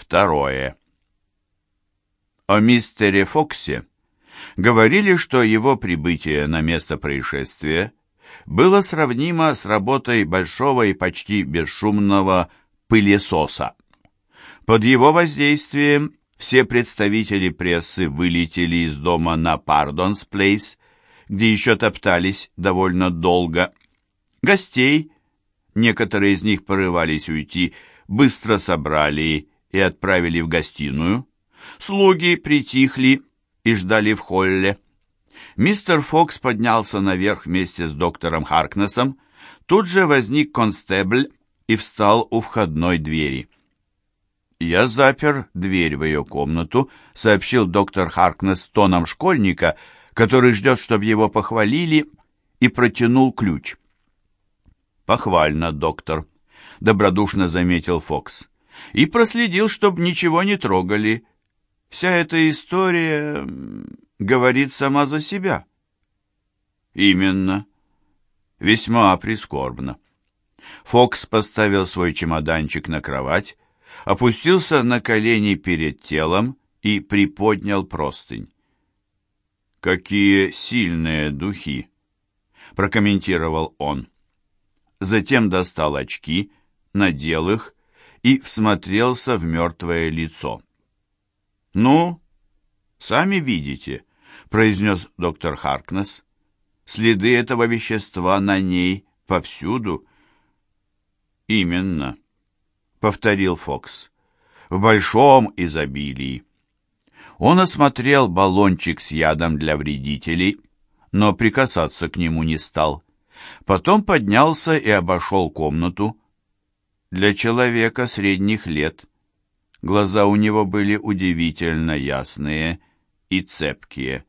Второе. О мистере Фоксе говорили, что его прибытие на место происшествия было сравнимо с работой большого и почти бесшумного пылесоса. Под его воздействием все представители прессы вылетели из дома на Пардонс Плейс, где еще топтались довольно долго. Гостей, некоторые из них порывались уйти, быстро собрали и отправили в гостиную. Слуги притихли и ждали в холле. Мистер Фокс поднялся наверх вместе с доктором Харкнесом. Тут же возник констебль и встал у входной двери. «Я запер дверь в ее комнату», — сообщил доктор Харкнес тоном школьника, который ждет, чтобы его похвалили, и протянул ключ. «Похвально, доктор», — добродушно заметил Фокс. «И проследил, чтобы ничего не трогали. Вся эта история говорит сама за себя». «Именно. Весьма прискорбно». Фокс поставил свой чемоданчик на кровать, опустился на колени перед телом и приподнял простынь. «Какие сильные духи!» — прокомментировал он. Затем достал очки, надел их и всмотрелся в мертвое лицо. «Ну, сами видите», — произнес доктор Харкнес. «Следы этого вещества на ней повсюду». «Именно», — повторил Фокс, — «в большом изобилии». Он осмотрел баллончик с ядом для вредителей, но прикасаться к нему не стал. Потом поднялся и обошел комнату. Для человека средних лет глаза у него были удивительно ясные и цепкие.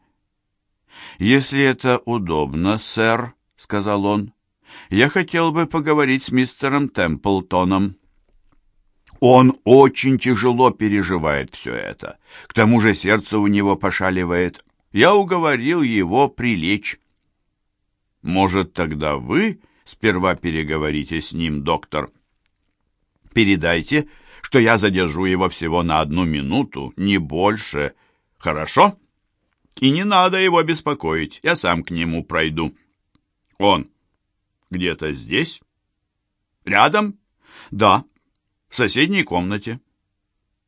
«Если это удобно, сэр», — сказал он, — «я хотел бы поговорить с мистером Темплтоном». Он очень тяжело переживает все это. К тому же сердце у него пошаливает. Я уговорил его прилечь. Может, тогда вы сперва переговорите с ним, доктор? Передайте, что я задержу его всего на одну минуту, не больше. Хорошо? И не надо его беспокоить, я сам к нему пройду. Он где-то здесь? Рядом? Да, в соседней комнате.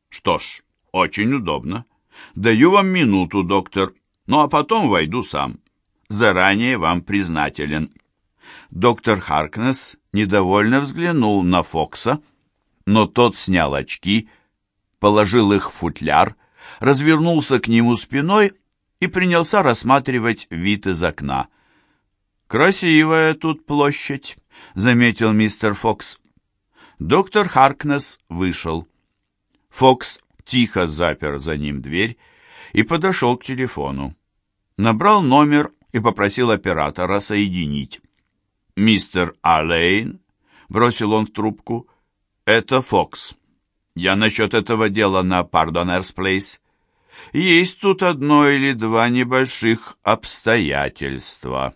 Что ж, очень удобно. Даю вам минуту, доктор, ну а потом войду сам. Заранее вам признателен. Доктор Харкнес недовольно взглянул на Фокса, но тот снял очки, положил их в футляр, развернулся к нему спиной и принялся рассматривать вид из окна. «Красивая тут площадь», — заметил мистер Фокс. Доктор Харкнес вышел. Фокс тихо запер за ним дверь и подошел к телефону. Набрал номер и попросил оператора соединить. «Мистер Алейн», — бросил он в трубку, — «это Фокс. Я насчет этого дела на Пардонерс Плейс. Есть тут одно или два небольших обстоятельства».